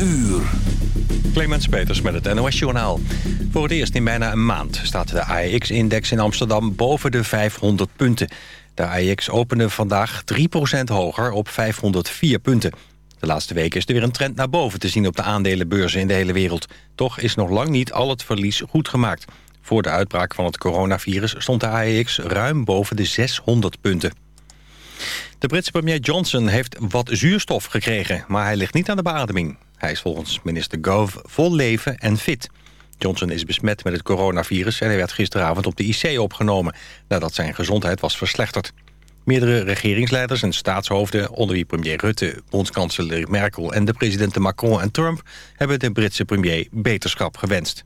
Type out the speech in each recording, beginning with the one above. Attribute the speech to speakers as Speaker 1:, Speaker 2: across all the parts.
Speaker 1: uur.
Speaker 2: Clemens Peters met het NOS Journaal. Voor het eerst in bijna een maand staat de AEX-index in Amsterdam boven de 500 punten. De AEX opende vandaag 3% hoger op 504 punten. De laatste weken is er weer een trend naar boven te zien op de aandelenbeurzen in de hele wereld. Toch is nog lang niet al het verlies goed gemaakt. Voor de uitbraak van het coronavirus stond de AEX ruim boven de 600 punten. De Britse premier Johnson heeft wat zuurstof gekregen, maar hij ligt niet aan de beademing. Hij is volgens minister Gove vol leven en fit. Johnson is besmet met het coronavirus en hij werd gisteravond op de IC opgenomen... nadat zijn gezondheid was verslechterd. Meerdere regeringsleiders en staatshoofden, onder wie premier Rutte, bondskanselier Merkel en de presidenten Macron en Trump, hebben de Britse premier beterschap gewenst.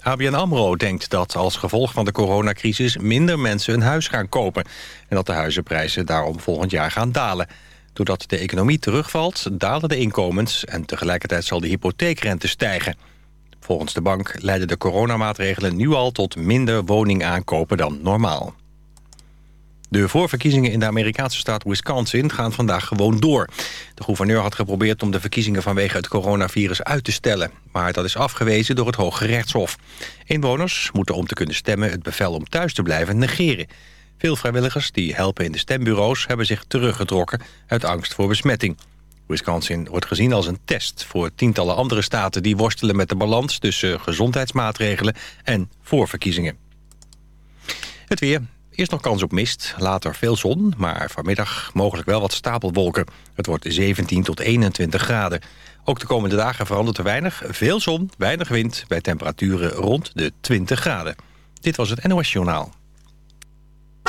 Speaker 2: ABN AMRO denkt dat als gevolg van de coronacrisis minder mensen een huis gaan kopen en dat de huizenprijzen daarom volgend jaar gaan dalen. Doordat de economie terugvalt, dalen de inkomens en tegelijkertijd zal de hypotheekrente stijgen. Volgens de bank leiden de coronamaatregelen nu al tot minder woningaankopen dan normaal. De voorverkiezingen in de Amerikaanse staat Wisconsin gaan vandaag gewoon door. De gouverneur had geprobeerd om de verkiezingen vanwege het coronavirus uit te stellen. Maar dat is afgewezen door het Hoge Rechtshof. Inwoners moeten om te kunnen stemmen het bevel om thuis te blijven negeren. Veel vrijwilligers die helpen in de stembureaus hebben zich teruggetrokken uit angst voor besmetting. Wisconsin wordt gezien als een test voor tientallen andere staten... die worstelen met de balans tussen gezondheidsmaatregelen en voorverkiezingen. Het weer. Eerst nog kans op mist, later veel zon... maar vanmiddag mogelijk wel wat stapelwolken. Het wordt 17 tot 21 graden. Ook de komende dagen verandert er weinig. Veel zon, weinig wind, bij temperaturen rond de 20 graden. Dit was het NOS Journaal.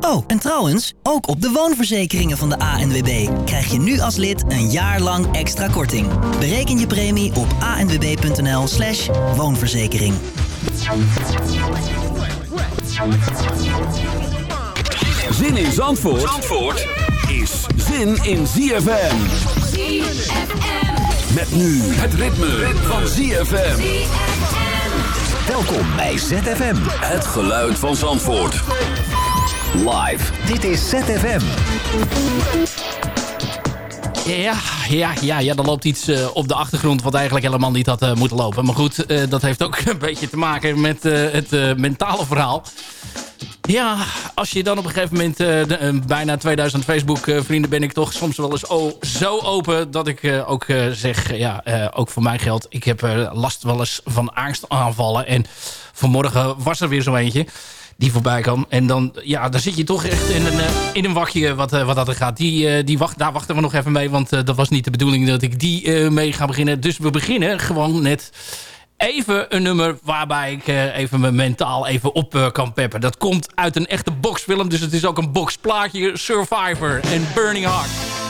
Speaker 3: Oh, en trouwens, ook op de woonverzekeringen van de ANWB krijg je nu als lid een jaar lang extra korting. Bereken je premie op anwb.nl slash woonverzekering.
Speaker 1: Zin in Zandvoort, Zandvoort is zin in ZFM. ZFM. Met nu het ritme, van ZFM.
Speaker 4: Welkom bij ZFM.
Speaker 1: Het geluid van Zandvoort. Live.
Speaker 4: Dit is ZFM.
Speaker 5: Ja, ja, ja, ja, er loopt iets uh, op de achtergrond wat eigenlijk helemaal niet had uh, moeten lopen. Maar goed, uh, dat heeft ook een beetje te maken met het mentale verhaal. Ja, als je dan op een gegeven moment bijna 2000 Facebook-vrienden ben ik toch soms wel eens oh, zo open dat ik ook zeg, ja, ook voor mij geldt. Ik heb last wel eens van angstaanvallen en vanmorgen was er weer zo eentje die voorbij kan. En dan, ja, dan zit je toch echt in een, eh, in een wakje wat, eh, wat dat er gaat. Die, eh, die wacht, daar wachten we nog even mee, want dat was niet de bedoeling dat ik die mee ga beginnen. Dus we beginnen gewoon net even een nummer waarbij ik even mijn mentaal even op kan peppen. Dat komt uit een echte boxfilm, dus het is ook een boxplaatje. Survivor en Burning Heart.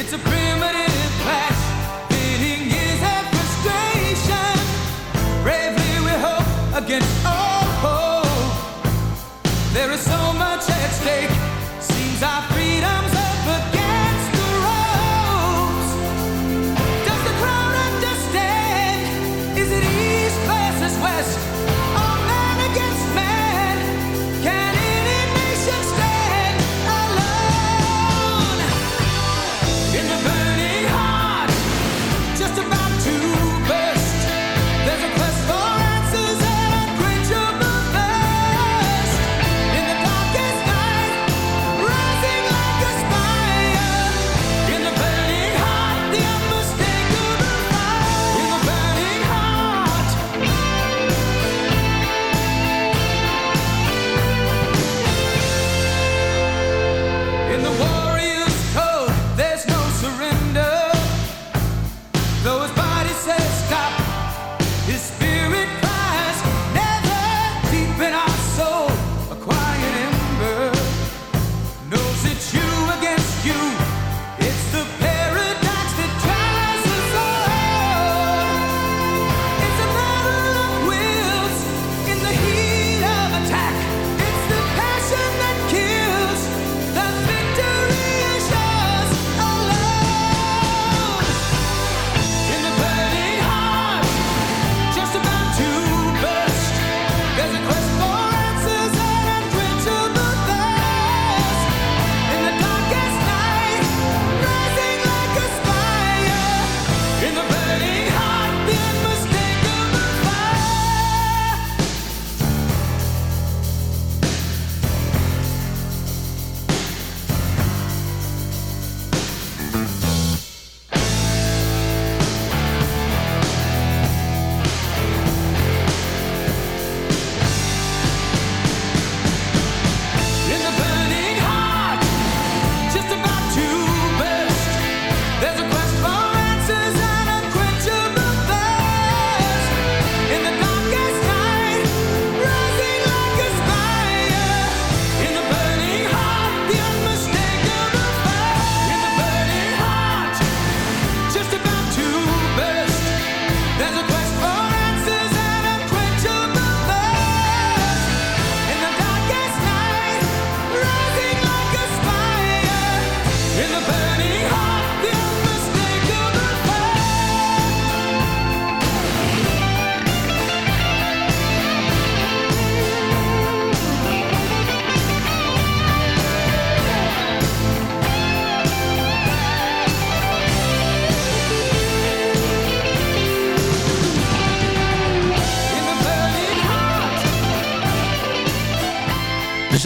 Speaker 5: It's a big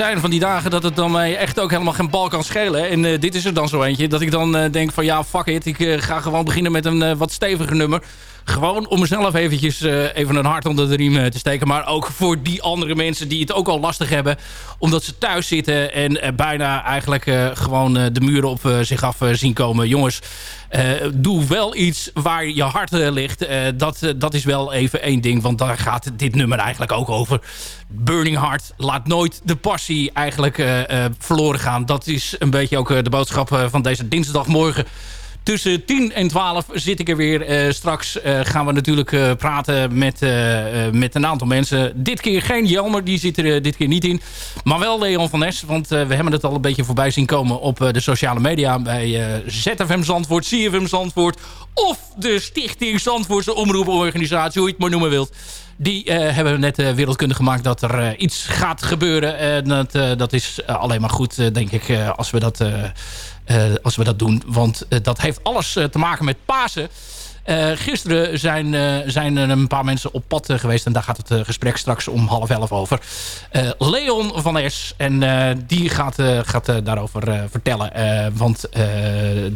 Speaker 5: zijn van die dagen dat het dan mij echt ook helemaal geen bal kan schelen. En uh, dit is er dan zo eentje. Dat ik dan uh, denk van ja, fuck it. Ik uh, ga gewoon beginnen met een wat steviger nummer. Gewoon om mezelf eventjes even een hart onder de riem te steken. Maar ook voor die andere mensen die het ook al lastig hebben. Omdat ze thuis zitten en bijna eigenlijk gewoon de muren op zich af zien komen. Jongens, doe wel iets waar je hart ligt. dat, dat is wel even één ding. Want daar gaat dit nummer eigenlijk ook over. Burning Heart laat nooit de passie eigenlijk verloren gaan. Dat is een beetje ook de boodschap van deze dinsdagmorgen. Tussen 10 en 12 zit ik er weer. straks gaan we natuurlijk praten met, met een aantal mensen. Dit keer geen Jelmer, die zit er dit keer niet in. Maar wel Leon van Nes, want we hebben het al een beetje voorbij zien komen... op de sociale media bij ZFM Zandvoort, CFM Zandvoort... of de Stichting Zandvoortse Omroeporganisatie, hoe je het maar noemen wilt... Die uh, hebben net uh, wereldkundig gemaakt dat er uh, iets gaat gebeuren. En dat, dat is alleen maar goed, denk ik, als, we dat, als we dat doen. Want dat heeft alles te maken met Pasen. gisteren zijn, zijn er een paar mensen op pad geweest. En daar gaat het gesprek straks om half elf over. Leon van Es. En die gaat, gaat daarover vertellen. want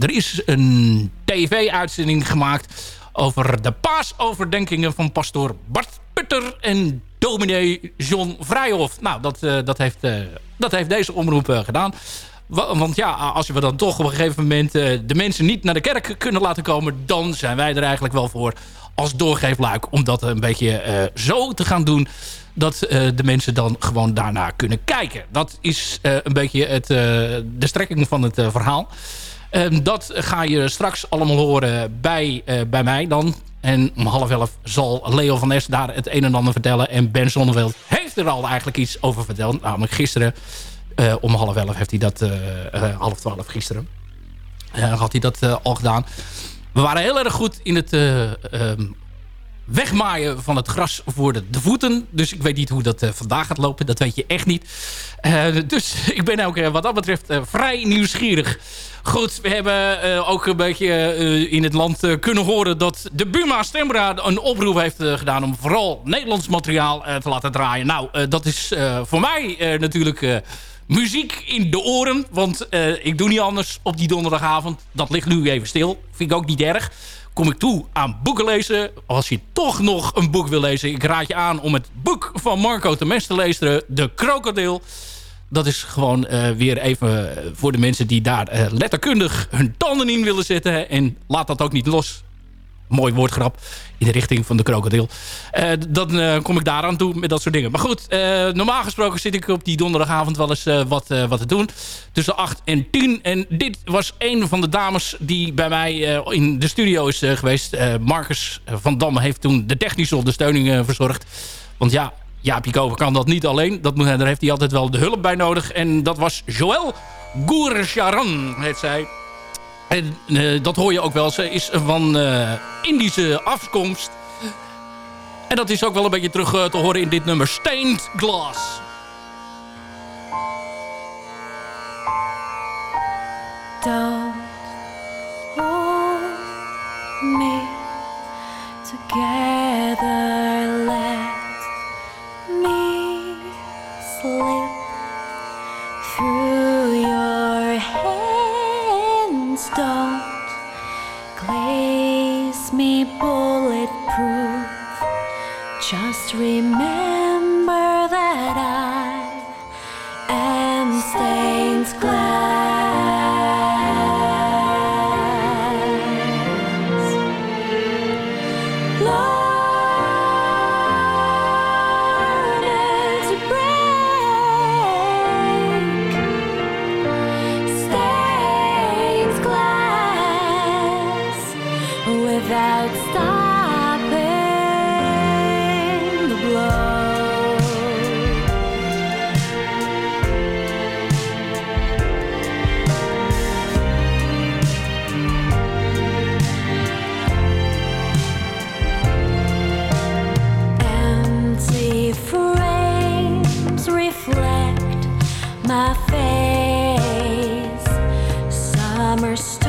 Speaker 5: er is een tv-uitzending gemaakt over de paasoverdenkingen van pastoor Bart Putter en dominee John Vrijhof. Nou, dat, uh, dat, heeft, uh, dat heeft deze omroep uh, gedaan. Want ja, als we dan toch op een gegeven moment de mensen niet naar de kerk kunnen laten komen... dan zijn wij er eigenlijk wel voor als doorgeefluik om dat een beetje zo te gaan doen dat de mensen dan gewoon daarna kunnen kijken. Dat is een beetje het, de strekking van het verhaal. Um, dat ga je straks allemaal horen bij, uh, bij mij dan. En om half elf zal Leo van Es daar het een en ander vertellen. En Ben Zonneveld heeft er al eigenlijk iets over verteld. Namelijk gisteren uh, om half elf heeft hij dat... Uh, half twaalf gisteren. had hij dat al gedaan. We waren heel erg goed in het um, wegmaaien van het gras voor de, voeten. Dus ik weet niet hoe dat uh, vandaag gaat lopen. Dat weet je echt niet. Uh, dus ik ben ook uh, wat dat betreft vrij nieuwsgierig. Goed, we hebben ook een beetje in het land kunnen horen... dat de Buma Stemraad een oproep heeft gedaan... om vooral Nederlands materiaal te laten draaien. Nou, dat is voor mij natuurlijk muziek in de oren. Want ik doe niet anders op die donderdagavond. Dat ligt nu even stil. Vind ik ook niet erg kom ik toe aan boeken lezen. Als je toch nog een boek wil lezen... ik raad je aan om het boek van Marco Temes te lezen. De Krokodil. Dat is gewoon uh, weer even voor de mensen die daar uh, letterkundig hun tanden in willen zetten. En laat dat ook niet los mooi woordgrap in de richting van de krokodil. Uh, dan uh, kom ik daaraan toe met dat soort dingen. Maar goed, uh, normaal gesproken zit ik op die donderdagavond wel eens wat, wat te doen. Tussen 8 en 10. En dit was een van de dames die bij mij in de studio is geweest. Marcus van Dam heeft toen de technische ondersteuning verzorgd. Want ja, Jaapie Kover kan dat niet alleen. Dat moet, daar heeft hij altijd wel de hulp bij nodig. En dat was Joël Gourcharan, heet zij. En uh, dat hoor je ook wel. Ze is van uh, Indische afkomst. En dat is ook wel een beetje terug uh, te horen in dit nummer. Stained Glass.
Speaker 6: Don't hold me together. Remember
Speaker 5: first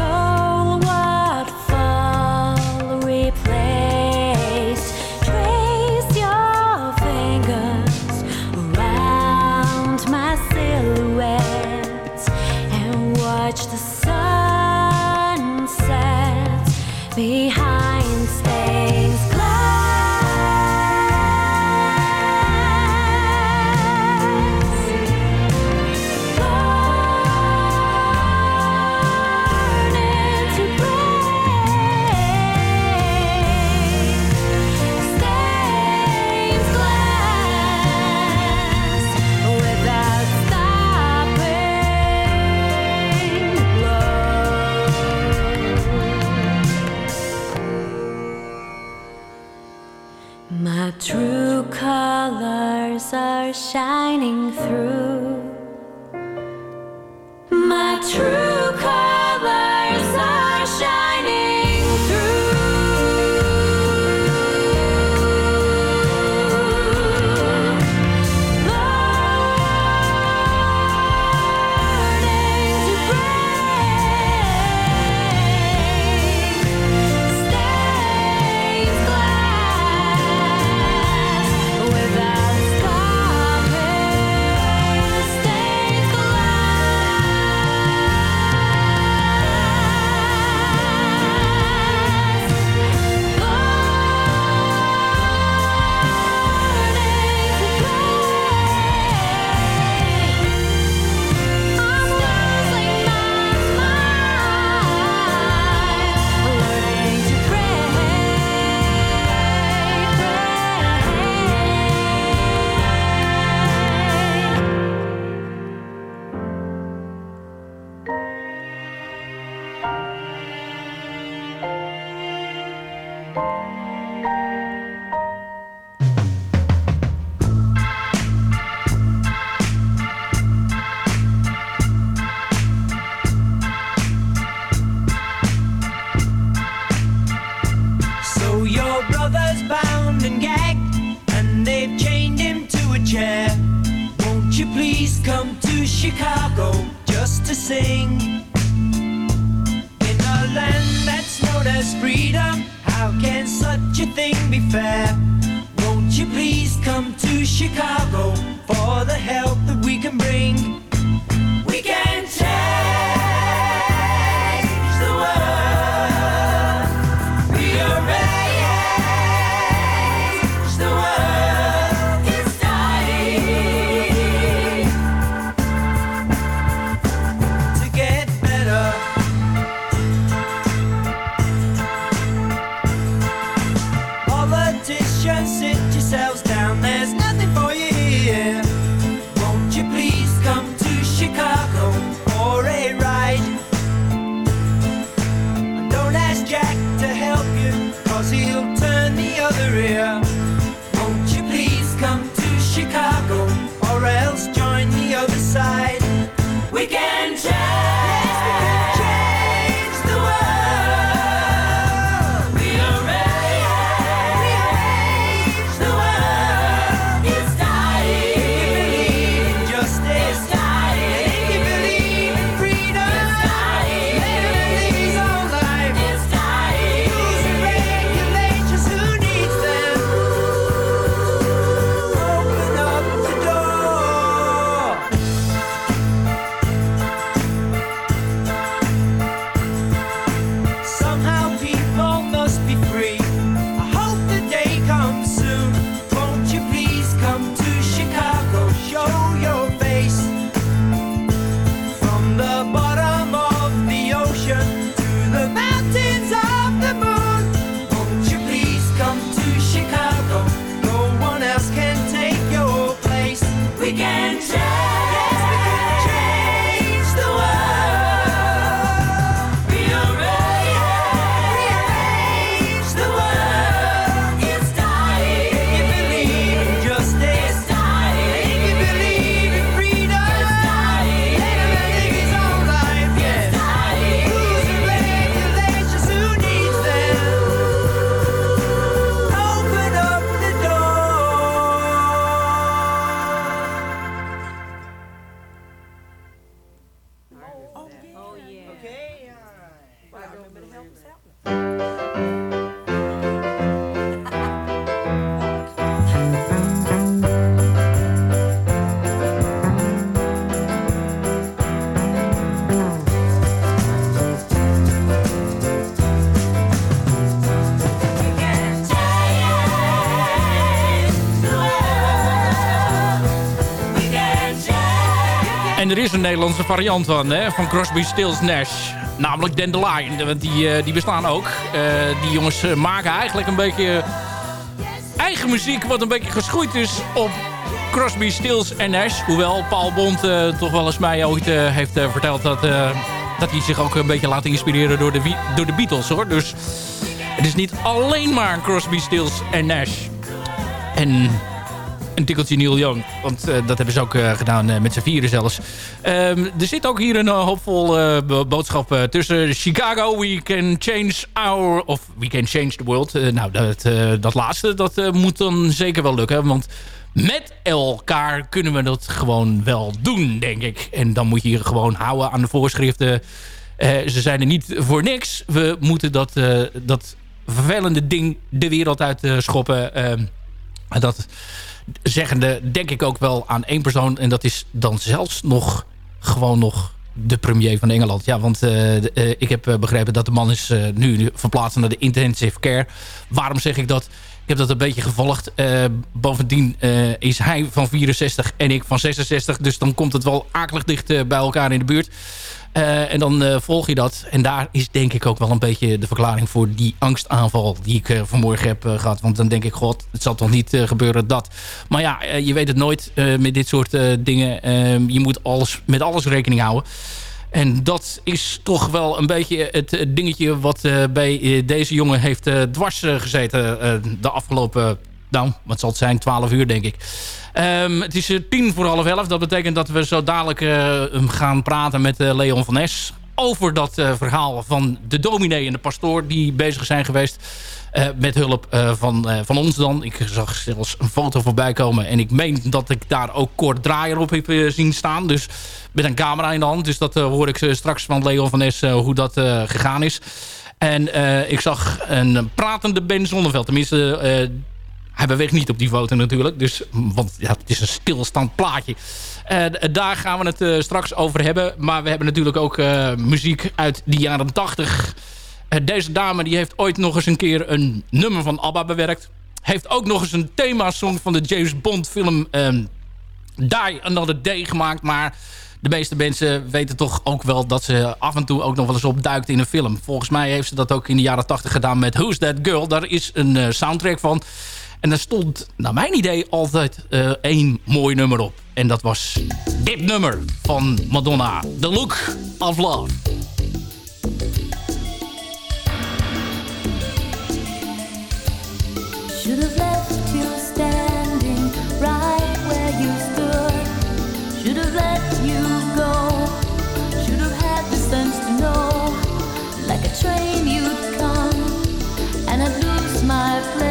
Speaker 5: Nederlandse variant van, hè, van Crosby, Stills, Nash. Namelijk Dandelion, want die, eh, die bestaan ook. Eh, die jongens eh, maken eigenlijk een beetje eigen muziek... wat een beetje geschoeid is op Crosby, Stills en Nash. Hoewel Paul Bond toch wel eens mij ooit eh, heeft verteld... Dat, dat hij zich ook een beetje laat inspireren door de, door de Beatles, hoor. Dus het is niet alleen maar Crosby, Stills en Nash. En een tikkeltje Neil Young. Want eh, dat hebben ze ook eh, gedaan eh, met z'n vieren zelfs. Ehm, er zit ook hier een hoopvol bo- boodschap tussen Chicago. We can change our... Of we can change the world. Nou, dat, dat laatste, dat moet dan zeker wel lukken. Want met elkaar kunnen we dat gewoon wel doen, denk ik. En dan moet je je gewoon houden aan de voorschriften. Ze zijn er niet voor niks. We moeten dat, eh, dat vervelende ding de wereld uit schoppen. Ehm, dat zeggende denk ik ook wel aan één persoon. En dat is dan zelfs nog gewoon nog de premier van Engeland. Ja, want eh, eh, ik heb eh, begrepen dat de man is nu verplaatst naar de intensive care. Waarom zeg ik dat? Ik heb dat een beetje gevolgd. Bovendien is hij van 64 en ik van 66. Dus dan komt het wel akelig dicht bij elkaar in de buurt. Eh, en dan eh, volg je dat. En daar is denk ik ook wel een beetje de verklaring voor die angstaanval die ik eh, vanmorgen heb eh, gehad. Want dan denk ik, god, het zal toch niet gebeuren dat. Maar ja, je weet het nooit met dit soort dingen. Eh, je moet alles, met alles rekening houden. En dat is toch wel een beetje het dingetje wat bij deze jongen heeft dwars gezeten de afgelopen, nou, wat zal het zijn, 12 uur denk ik. Ehm, het is eh, tien voor half elf. Dat betekent dat we zo dadelijk eh, gaan praten met eh, Leon van Nes over dat verhaal van de dominee en de pastoor die bezig zijn geweest. met hulp van, van ons dan. Ik zag zelfs een foto voorbij komen. En ik meen dat ik daar ook Kort Draaier op heb zien staan. Dus met een camera in de hand. Dus dat hoor ik straks van Leon van eh, hoe dat gegaan is. En ik zag een pratende Ben Zonneveld. Tenminste, hij beweegt niet op die foto natuurlijk. Dus, want ja, het is een stilstand plaatje. Eh, daar gaan we het eh, straks over hebben. Maar we hebben natuurlijk ook eh, muziek uit de jaren 80. Eh, deze dame die heeft ooit nog eens een keer een nummer van ABBA bewerkt. Heeft ook nog eens een themasong van de James Bond film ehm, Die Another Day gemaakt. Maar de meeste mensen weten toch ook wel dat ze af en toe ook nog wel eens opduikt in een film. Volgens mij heeft ze dat ook in de jaren 80 gedaan met Who's That Girl. Daar is een soundtrack van. En daar stond, naar mijn idee, altijd eh, één mooi nummer op. En dat was dit nummer van Madonna. The Look of Love.
Speaker 6: Should have left you standing right where you stood. Should have let you go. Should have had the sense to know. Like a train you'd come and I'd lose my place.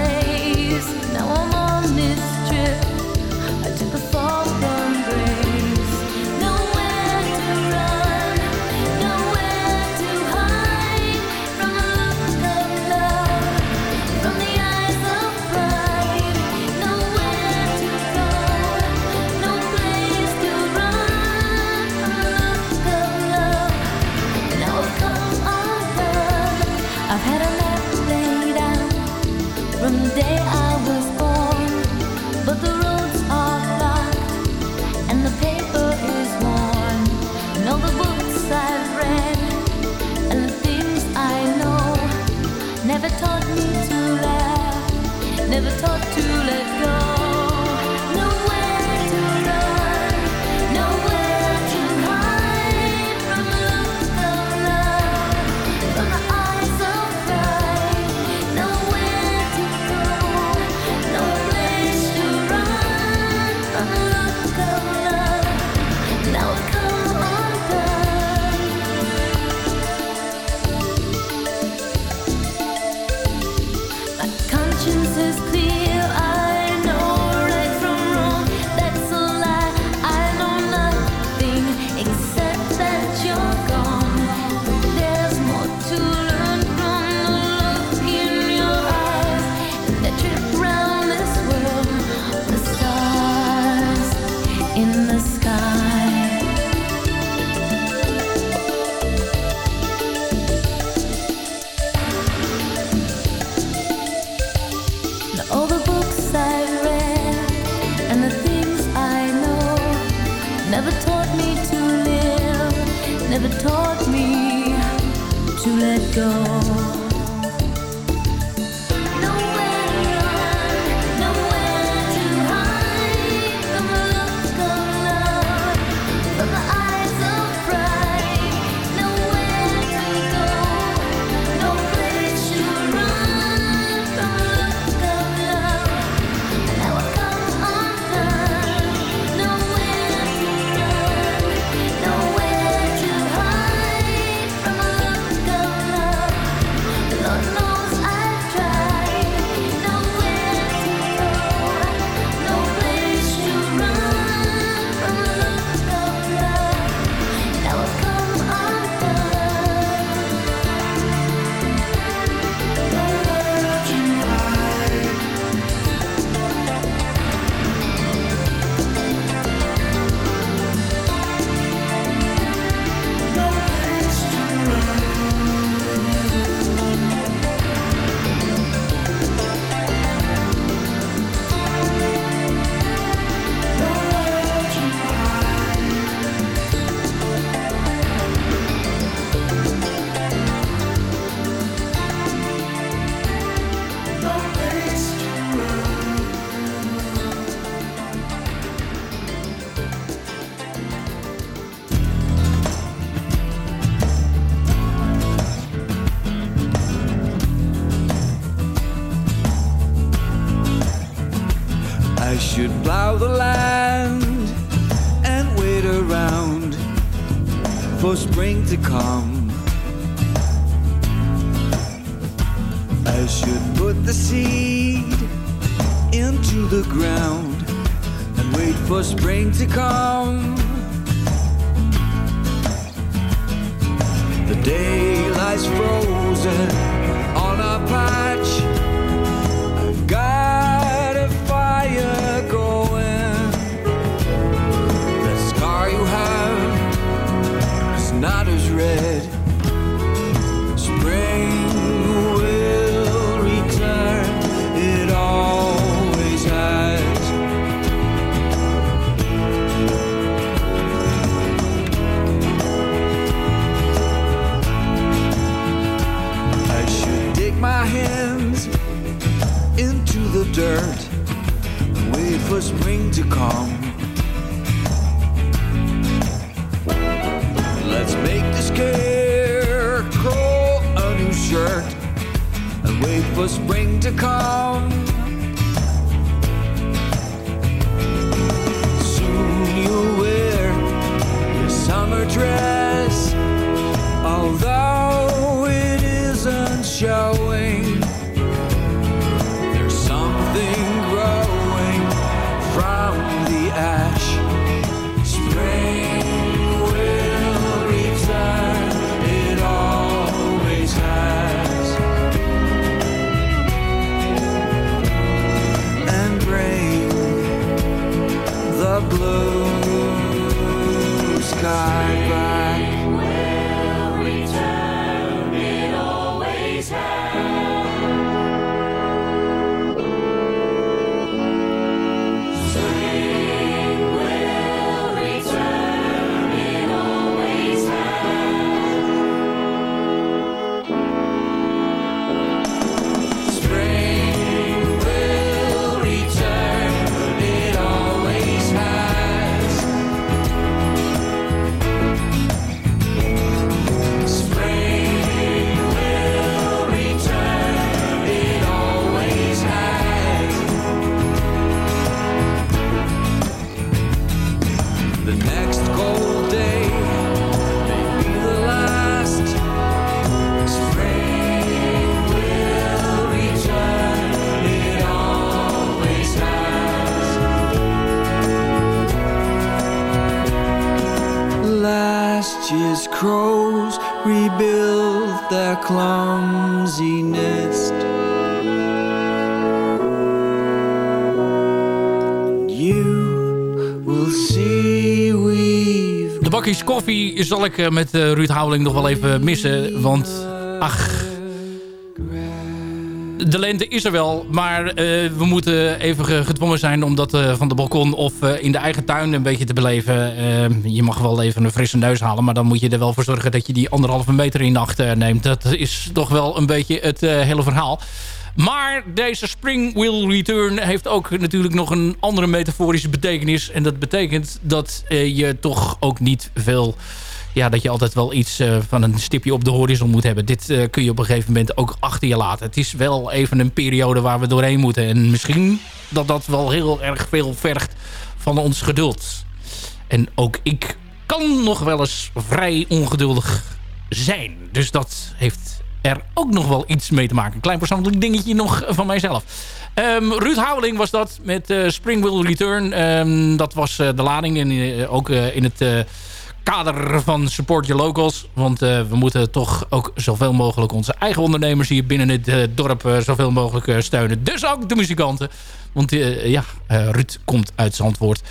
Speaker 7: desert, wait for spring to come. Let's make the scarecrow a new shirt and wait for spring to come. Soon you'll wear your summer dress, although it isn't shown. last year's crows rebuild their clumsy nest. You will see we've.
Speaker 5: De bakjes koffie zal ik eh, met eh, Ruud Houweling nog wel even missen, want ach de lente is er wel, maar eh, we moeten even ge- gedwongen zijn om dat eh, van de balkon of eh, in de eigen tuin een beetje te beleven. Je mag wel even een frisse neus halen, maar dan moet je er wel voor zorgen dat je die anderhalve meter in acht neemt. Dat is toch wel een beetje het hele verhaal. Maar deze Spring Will Return heeft ook natuurlijk nog een andere metaforische betekenis. En dat betekent dat je toch ook niet veel ja, dat je altijd wel iets eh, van een stipje op de horizon moet hebben. Dit eh, kun je op een gegeven moment ook achter je laten. Het is wel even een periode waar we doorheen moeten. En misschien dat dat wel heel erg veel vergt van ons geduld. En ook ik kan nog wel eens vrij ongeduldig zijn. Dus dat heeft er ook nog wel iets mee te maken. Een klein persoonlijk dingetje nog van mijzelf. Ehm, Ruud Houweling was dat met eh, Spring Will Return. Ehm, dat was de lading. En ook in het... kader van Support Your Locals. Want eh, we moeten toch ook zoveel mogelijk onze eigen ondernemers hier binnen het eh, dorp eh, zoveel mogelijk steunen. Dus ook de muzikanten. Want ja, Ruud komt uit Zandvoort.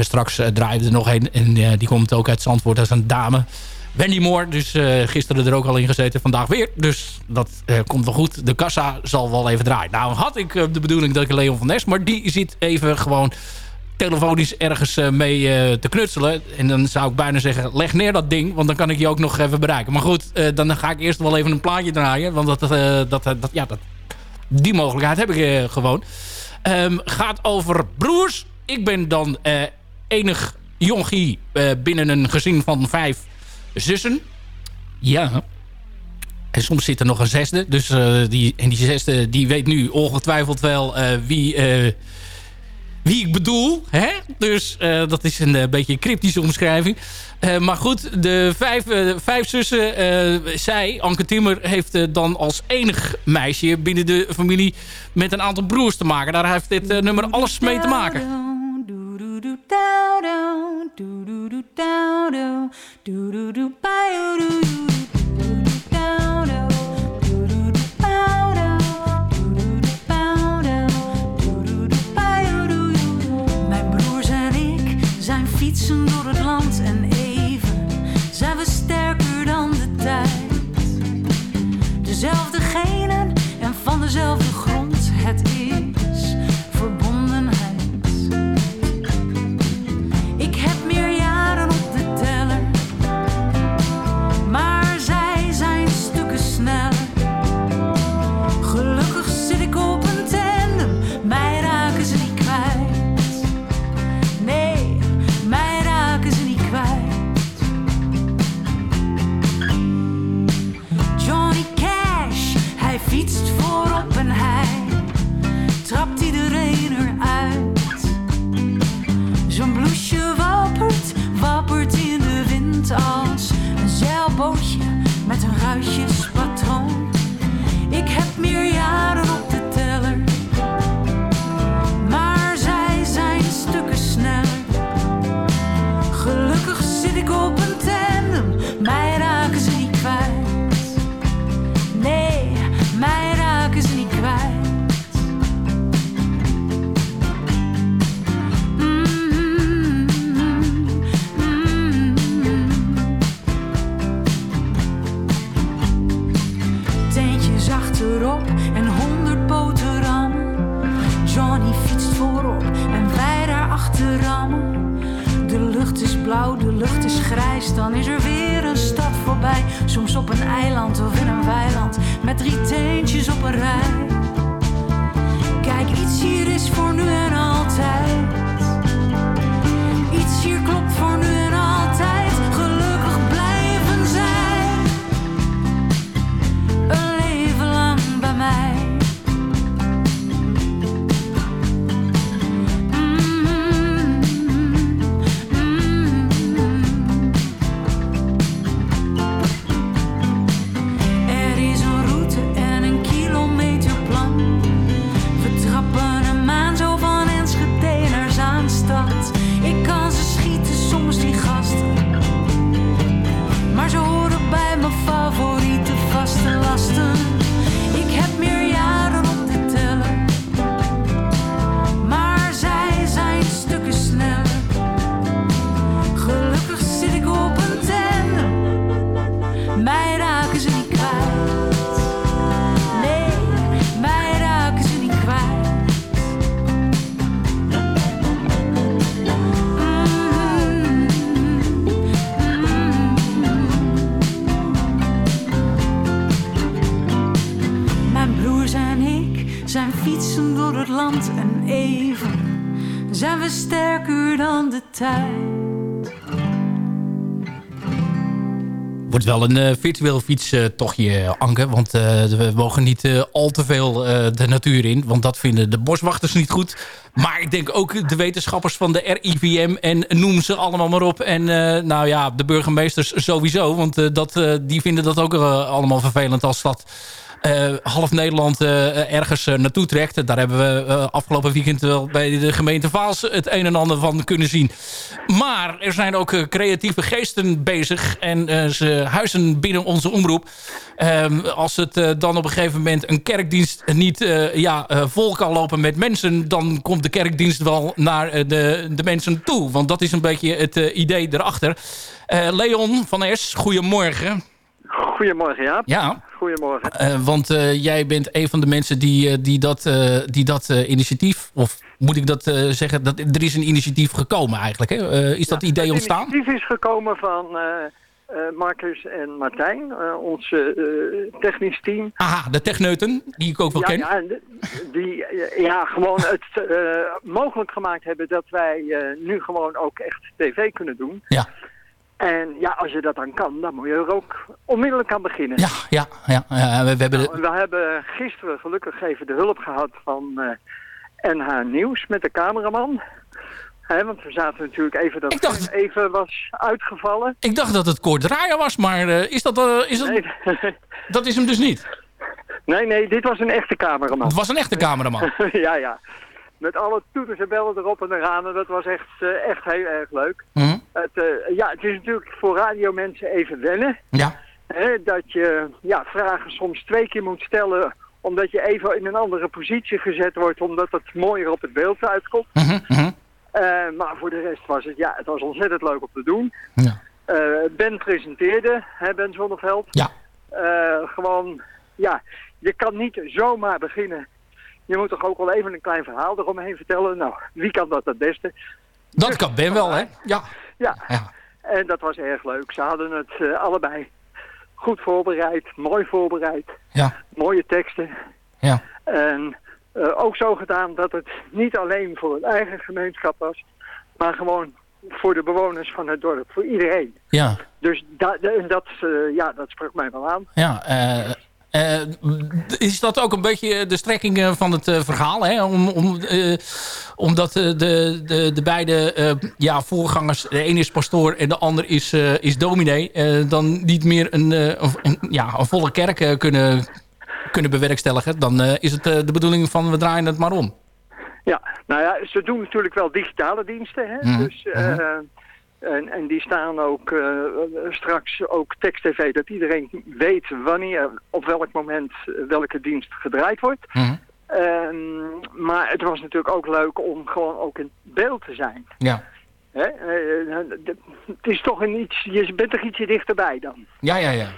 Speaker 5: Straks draaide er nog een en die komt ook uit Zandvoort. Dat is een dame. Wendy Moore, dus gisteren er ook al in gezeten, vandaag weer. Dus dat komt wel goed. De kassa zal wel even draaien. Nou had ik de bedoeling dat ik Leon van Nes, maar die zit even gewoon telefonisch ergens eh, mee eh, te knutselen. En dan zou ik bijna zeggen, leg neer dat ding. Want dan kan ik je ook nog even bereiken. Maar goed, eh, dan ga ik eerst wel even een plaatje draaien. Want dat, dat, dat, ja, dat, die mogelijkheid heb ik gewoon. Ehm, gaat over broers. Ik ben dan enig jongie binnen een gezin van vijf zussen. Ja. En soms zit er nog een zesde. Dus, die, en die zesde die weet nu ongetwijfeld wel wie, wie ik bedoel. Hè? Dus eh, dat is een eh, beetje een cryptische omschrijving. Eh, maar goed, de vijf, vijf zussen, zij, Anke Timmer, heeft dan als enig meisje binnen de familie met een aantal broers te maken. Daar heeft dit nummer alles mee te maken.
Speaker 8: Dezelfde genen en van dezelfde als een zeilbootje met een ruitjespatroon. Ik heb meer jaren door het land en even zijn we sterker dan de tijd.
Speaker 5: Wordt wel een eh, virtueel fietstochtje, Anke. Want eh, we mogen niet eh, al te veel eh, de natuur in. Want dat vinden de boswachters niet goed. Maar ik denk ook de wetenschappers van de RIVM. En noem ze allemaal maar op. En eh, nou ja, de burgemeesters sowieso. Want eh, dat, eh, die vinden dat ook eh, allemaal vervelend als dat... eh, half Nederland eh, ergens eh, naartoe trekt. Daar hebben we afgelopen weekend wel bij de gemeente Vaals het een en ander van kunnen zien. Maar er zijn ook creatieve geesten bezig. En ze huizen binnen onze omroep. Ehm, als het dan op een gegeven moment een kerkdienst niet ja, vol kan lopen met mensen... dan komt de kerkdienst wel naar de, de mensen toe. Want dat is een beetje het idee erachter. Leon van Es, goedemorgen.
Speaker 9: Goedemorgen, Jaap.
Speaker 5: Ja.
Speaker 9: Goedemorgen.
Speaker 5: Eh, want eh, jij bent een van de mensen die, eh, die dat, die dat initiatief... of moet ik dat zeggen, dat, er is een initiatief gekomen eigenlijk. Hè? Is dat idee ontstaan?
Speaker 9: Het initiatief is gekomen van eh, Marcus en Martijn, ons technisch team.
Speaker 5: Aha, de techneuten, die ik ook wel
Speaker 9: ja,
Speaker 5: ken.
Speaker 9: Ja, die ja, gewoon het mogelijk gemaakt hebben dat wij nu gewoon ook echt tv kunnen doen.
Speaker 5: Ja.
Speaker 9: En ja, als je dat dan kan, dan moet je er ook onmiddellijk aan beginnen.
Speaker 5: Ja, ja, ja. ja we, we hebben
Speaker 9: Nou, we hebben gisteren gelukkig even de hulp gehad van eh, NH Nieuws met de cameraman. Hè, want we zaten natuurlijk even dat het even was uitgevallen.
Speaker 5: Ik dacht dat het Kort Draaier was, maar eh, is dat, eh, is dat... dat is hem dus niet.
Speaker 9: Nee, nee, dit was een echte cameraman.
Speaker 5: Het was een echte cameraman.
Speaker 9: ja, ja. Met alle toeters en bellen erop en eraan. En dat was echt, eh, echt heel erg leuk.
Speaker 5: Mhm.
Speaker 9: Het, eh, ja, het is natuurlijk voor radiomensen even wennen.
Speaker 5: Ja.
Speaker 9: Hè, dat je ja, vragen soms twee keer moet stellen omdat je even in een andere positie gezet wordt, omdat het mooier op het beeld uitkomt.
Speaker 5: Mhm,
Speaker 9: Eh, maar voor de rest was het, ja, het was ontzettend leuk om te doen.
Speaker 5: Ja.
Speaker 9: Ben presenteerde, hè, Ben Zonneveld.
Speaker 5: Ja.
Speaker 9: Gewoon, ja, je kan niet zomaar beginnen. Je moet toch ook wel even een klein verhaal eromheen vertellen. Nou, wie kan dat het beste?
Speaker 5: Dat kan Ben wel, hè? Ja.
Speaker 9: Ja, en dat was erg leuk. Ze hadden het eh, allebei goed voorbereid, mooi voorbereid.
Speaker 5: Ja.
Speaker 9: Mooie teksten.
Speaker 5: Ja.
Speaker 9: En eh, ook zo gedaan dat het niet alleen voor het eigen gemeenschap was, maar gewoon voor de bewoners van het dorp, voor iedereen.
Speaker 5: Ja.
Speaker 9: Dus da dat, eh, ja, dat sprak mij wel aan.
Speaker 5: Ja, is dat ook een beetje de strekking eh, van het eh, verhaal? Hè? Om, om, eh, omdat eh, de, de, de beide eh, ja, voorgangers, de ene is pastoor en de ander is, eh, is dominee... eh, dan niet meer een, eh, ja, een volle kerk eh, kunnen, kunnen bewerkstelligen... dan eh, is het eh, de bedoeling van we draaien het maar om.
Speaker 9: Ja, nou ja, ze doen natuurlijk wel digitale diensten. Hè?
Speaker 5: Mhm,
Speaker 9: Dus, eh, en, en die staan ook eh, straks ook tekst-tv, dat iedereen weet wanneer, op welk moment eh, welke dienst gedraaid wordt. Ehm, maar het was natuurlijk ook leuk om gewoon ook in beeld te zijn.
Speaker 5: Ja.
Speaker 9: Hè? Eh, het is toch een iets, je bent er ietsje dichterbij dan.
Speaker 5: Ja, ja, ja.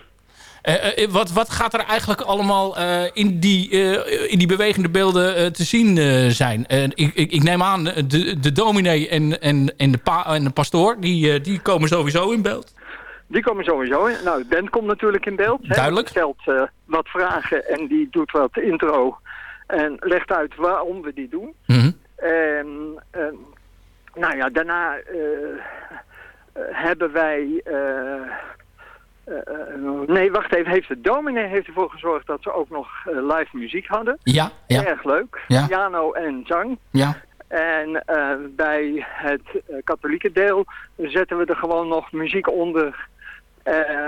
Speaker 5: Eh, eh, wat, wat gaat er eigenlijk allemaal eh, in, die, eh, in die bewegende beelden eh, te zien eh, zijn? Eh, ik, ik, ik neem aan, eh, de, de dominee en, en, en, de pa, en de pastoor, die, eh, die komen sowieso in beeld.
Speaker 9: Die komen sowieso in. Nou, Ben komt natuurlijk in beeld. hè.
Speaker 5: Duidelijk.
Speaker 9: Die stelt eh, wat vragen en die doet wat intro. En legt uit waarom we die doen.
Speaker 5: Mhm.
Speaker 9: En nou ja, daarna eh, eh, hebben wij... eh, eh, eh, nee, wacht even. Heeft de dominee heeft ervoor gezorgd dat ze ook nog eh, live muziek hadden.
Speaker 5: Ja, ja.
Speaker 9: Erg leuk.
Speaker 5: Ja.
Speaker 9: Piano en zang.
Speaker 5: Ja.
Speaker 9: En bij het katholieke deel zetten we er gewoon nog muziek onder,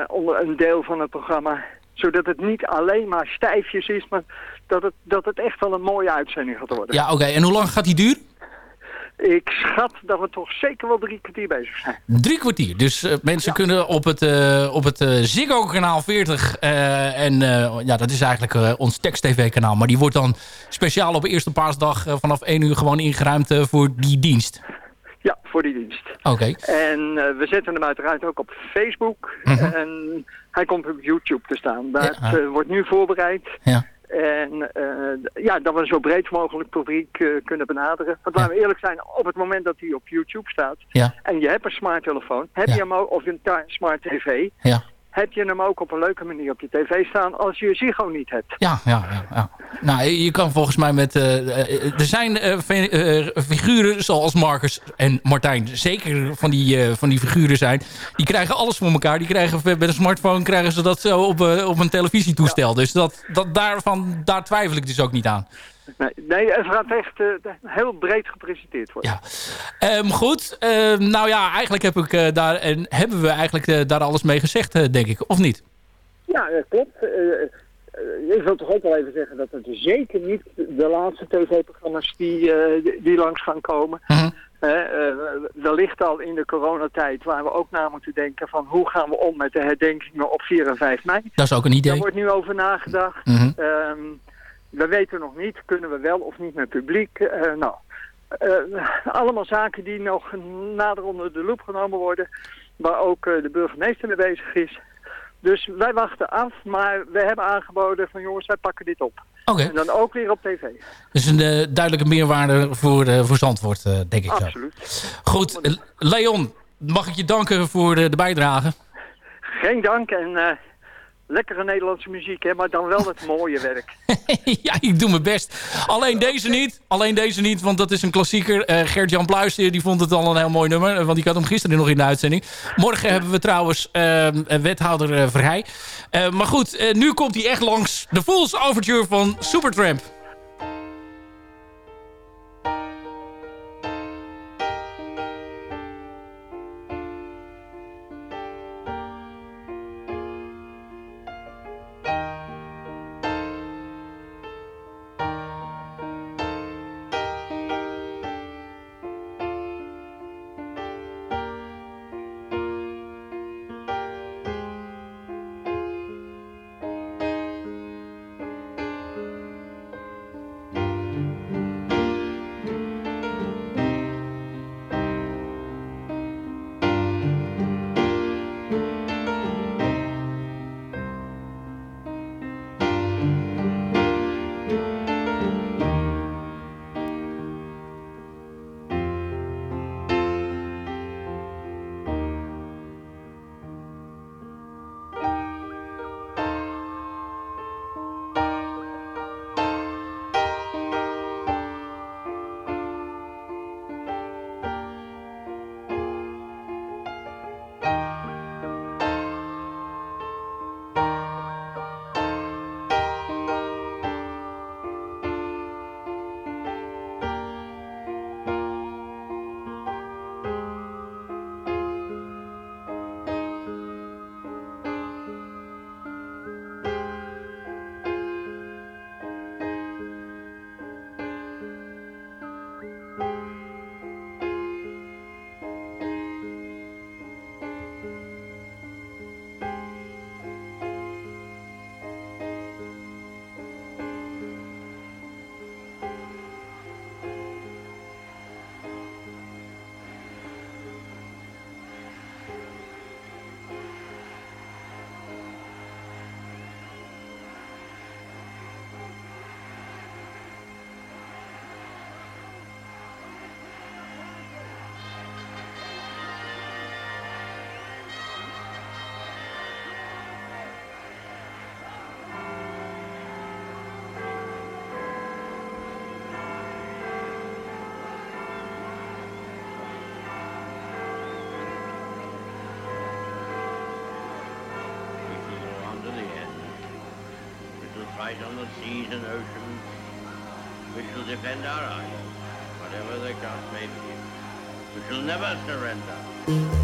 Speaker 9: onder een deel van het programma. Zodat het niet alleen maar stijfjes is, maar dat het, dat het echt wel een mooie uitzending gaat worden.
Speaker 5: Ja, oké. En hoe lang gaat die duren?
Speaker 9: Ik schat dat we toch zeker wel drie kwartier bezig zijn.
Speaker 5: Drie kwartier. Dus eh, mensen kunnen op het, eh, op het eh, Ziggo kanaal 40... eh, en ja, dat is eigenlijk ons tekst-tv-kanaal. Maar die wordt dan speciaal op eerste paasdag vanaf 1 uur gewoon ingeruimd voor die dienst.
Speaker 9: Ja, voor die dienst.
Speaker 5: Oké.
Speaker 9: En we zetten hem uiteraard ook op Facebook.
Speaker 5: Mhm.
Speaker 9: En hij komt op YouTube te staan. Dat
Speaker 5: Ja.
Speaker 9: wordt nu voorbereid.
Speaker 5: Ja.
Speaker 9: En eh, ja, dat we een zo breed mogelijk publiek eh, kunnen benaderen. Want laten we eerlijk zijn, op het moment dat hij op YouTube staat...
Speaker 5: Ja.
Speaker 9: en je hebt een smarttelefoon, heb
Speaker 5: Ja.
Speaker 9: je hem ook, of een smart tv... Heb je hem ook op een leuke manier op je tv staan als je Ziggo niet hebt.
Speaker 5: Ja, ja, ja. ja. Nou, je kan volgens mij met... eh, eh, er zijn eh, fi- figuren zoals Marcus en Martijn. Zeker van die, van die figuren zijn. Die krijgen alles voor elkaar. Die krijgen met een smartphone krijgen ze dat zo op, op een televisietoestel. Dus dat, dat daarvan, daar twijfel ik dus ook niet aan.
Speaker 9: Nee, nee het gaat echt eh, heel breed gepresenteerd worden.
Speaker 5: Ja. Ehm, goed, Ehm, nou ja, eigenlijk heb ik, eh, daar, en hebben we eigenlijk eh, daar alles mee gezegd, denk ik. Of niet?
Speaker 9: Ja, dat klopt. Ik wil toch ook wel even zeggen dat het zeker niet de laatste tv-programma's die, die, langs gaan komen. Hè, eh, wellicht al in de coronatijd waar we ook na moeten denken van hoe gaan we om met de herdenkingen op 4 en 5 mei.
Speaker 5: Dat is ook een idee.
Speaker 9: Daar wordt nu over nagedacht.
Speaker 5: Mhm.
Speaker 9: Ehm, we weten nog niet, kunnen we wel of niet met publiek. Eh, nou, eh, allemaal zaken die nog nader onder de loep genomen worden. Waar ook eh, de burgemeester mee bezig is. Dus wij wachten af, maar we hebben aangeboden van jongens, wij pakken dit op. En dan ook weer op tv.
Speaker 5: Dus een duidelijke meerwaarde voor, eh voor Zandvoort, denk ik zo.
Speaker 9: Absoluut.
Speaker 5: Goed, Leon, mag ik je danken voor de bijdrage?
Speaker 9: Geen dank en lekkere Nederlandse muziek, hè, maar dan wel het mooie werk.
Speaker 5: ja, ik doe mijn best. Alleen deze niet. Alleen deze niet, want dat is een klassieker. Eh, Gert-Jan Pluis eh, die vond het al een heel mooi nummer. eh, Want ik had hem gisteren nog in de uitzending. Morgen hebben we trouwens een wethouder eh, Verheij. Maar goed, nu komt hij echt langs. De Fool's Overture van Supertramp.
Speaker 10: on the seas and oceans. We shall defend our island, whatever the cost may be. We shall never surrender.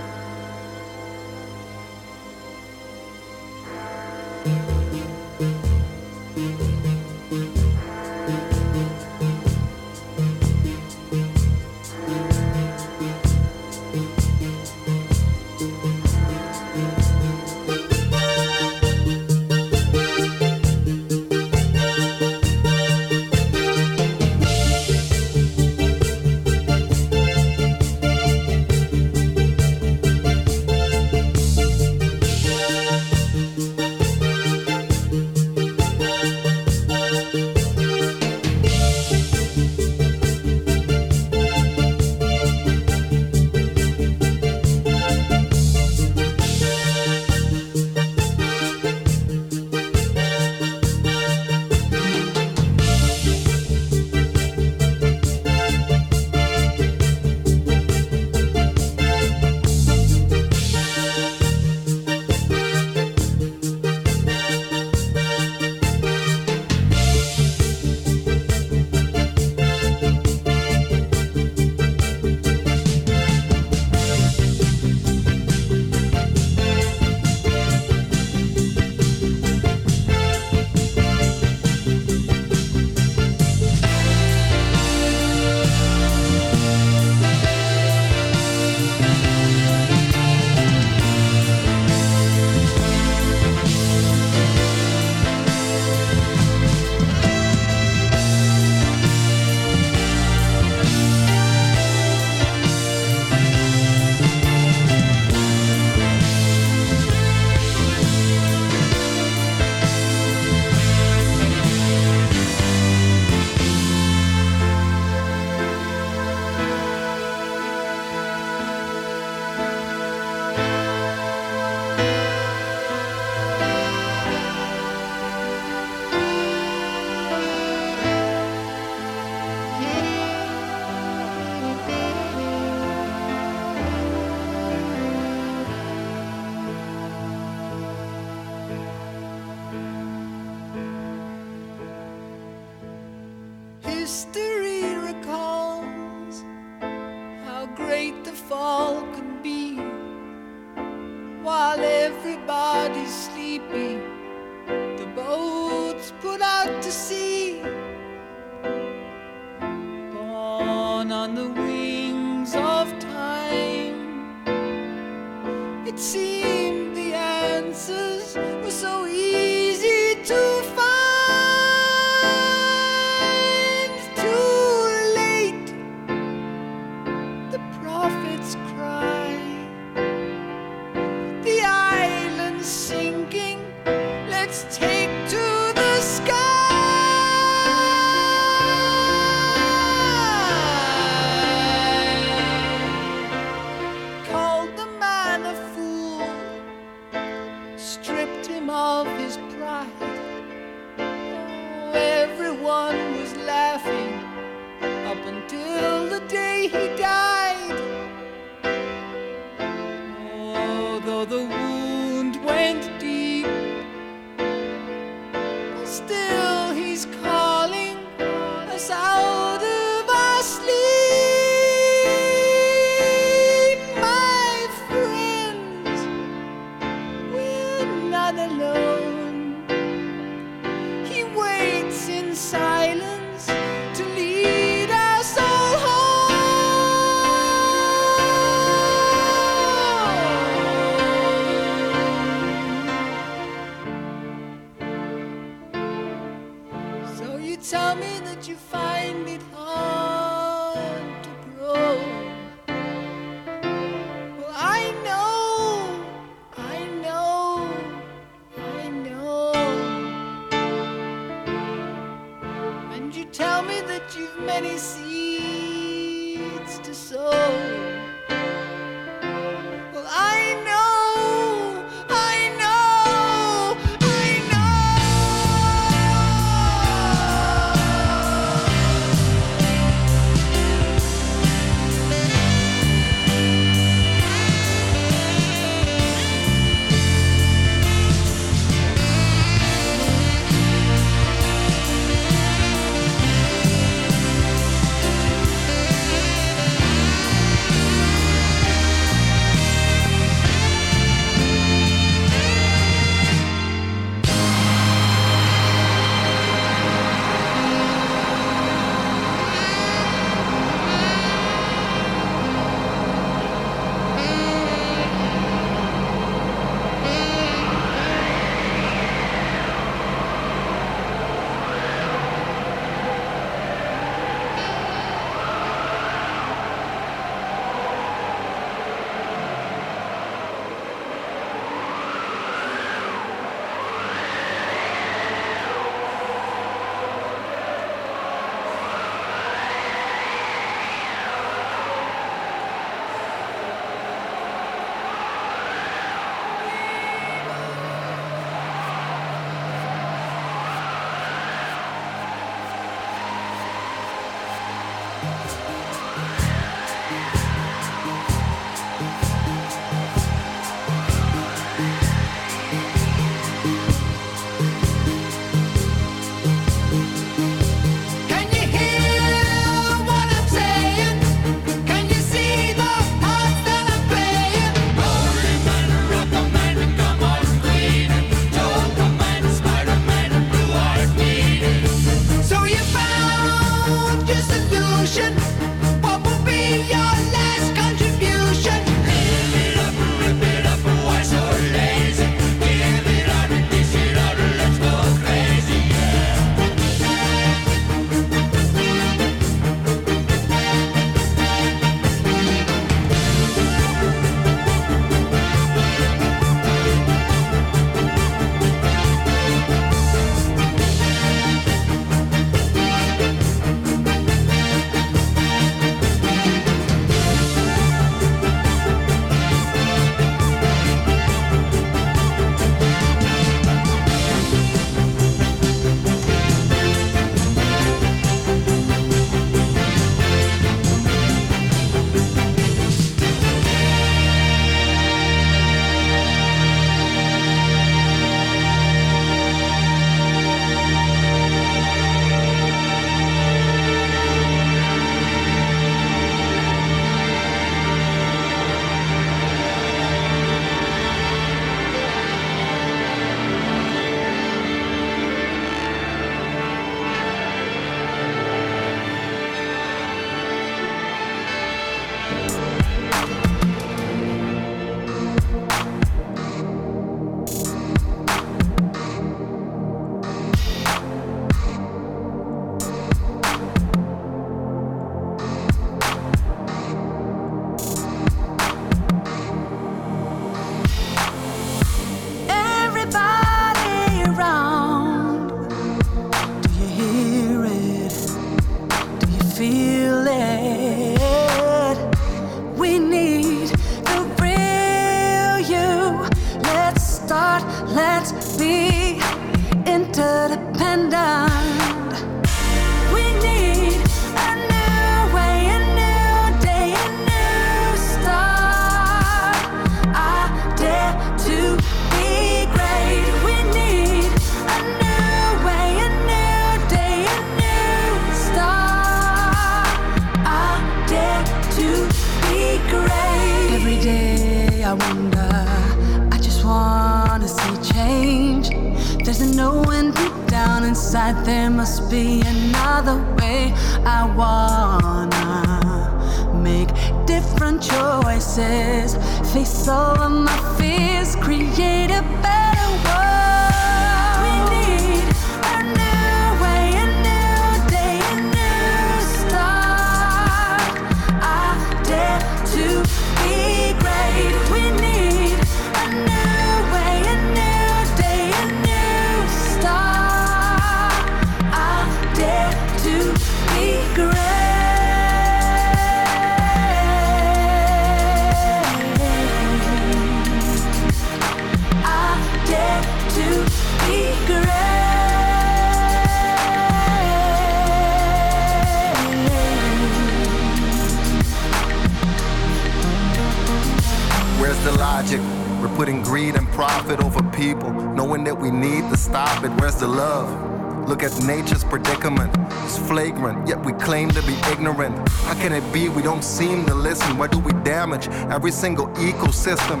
Speaker 11: Yet we claim to be ignorant. How can it be we don't seem to listen? Why do we damage every single ecosystem?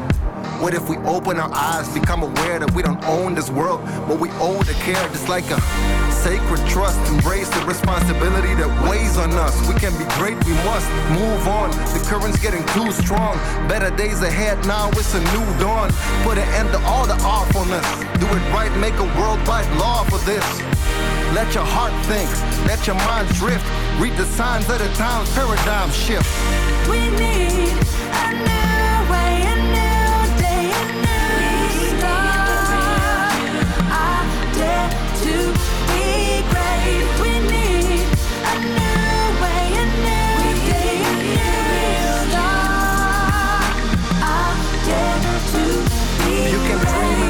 Speaker 11: What if we open our eyes, become aware that we don't own this world, but we owe the care just like a sacred trust. Embrace the responsibility that weighs on us. We can be great, we must move on. The current's getting too strong. Better days ahead now, it's a new dawn. Put an end to all the awfulness. Do it right, make a worldwide law for this. Let your heart think, let your mind drift. Read the signs of the times, paradigm shift.
Speaker 8: We need a new way, a new day, a new start. I dare to be great. We need a new way, a new day, a new start. I dare to be
Speaker 11: If you can dream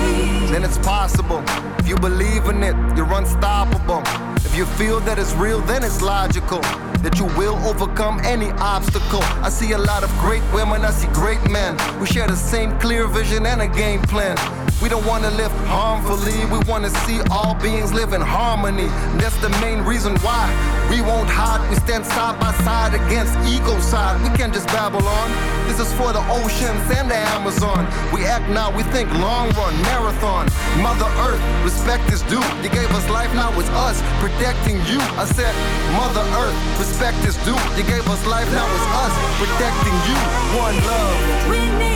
Speaker 11: it, then it's possible. If you believe in it, you're unstoppable. If you feel that it's real, then it's logical that you will overcome any obstacle. I see a lot of great women, I see great men. We share the same clear vision and a game plan. We don't want to live harmfully, we want to see all beings live in harmony. That's the main reason why we won't hide. We stand side by side against ecocide. We can't just babble on. This is for the oceans and the Amazon. We act now, we think long run, marathon. Mother Earth, respect is due. You gave us life, now it's us protecting you. I said, Mother Earth, respect is due. You gave us life, now it's us protecting you. One love.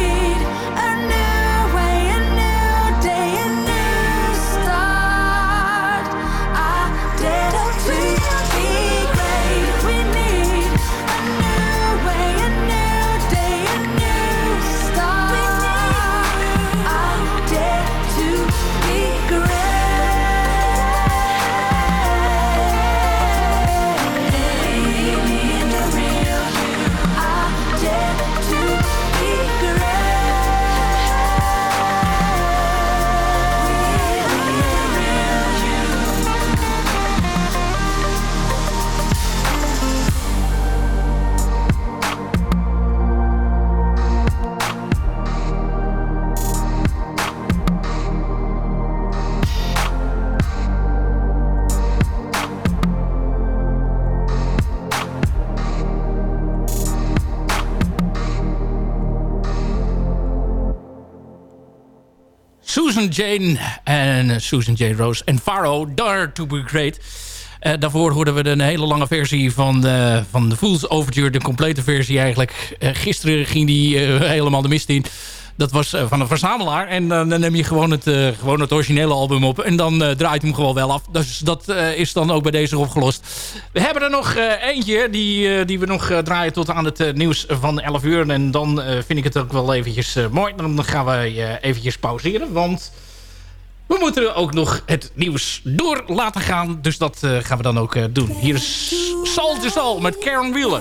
Speaker 5: Jane en Susan Jane Rose en Faro, Dare to Be Great. Eh, daarvoor hoorden we een hele lange versie van de, van de Fools Overture. De complete versie eigenlijk. Eh, gisteren ging die eh, helemaal de mist in. Dat was eh, van een verzamelaar. En dan neem je gewoon het, eh, gewoon het originele album op. En dan eh, draait hem gewoon wel af. Dus dat eh, is dan ook bij deze opgelost. We hebben er nog eh, eentje die, eh, die we nog eh, draaien tot aan het eh, nieuws van 11 uur. En dan eh, vind ik het ook wel eventjes eh, mooi. Dan gaan eh, eventjes pauzeren. Want we moeten ook nog het nieuws door laten gaan. Dus dat eh, gaan we dan ook eh, doen. Hier is Soul to Soul met Karen Wheeler.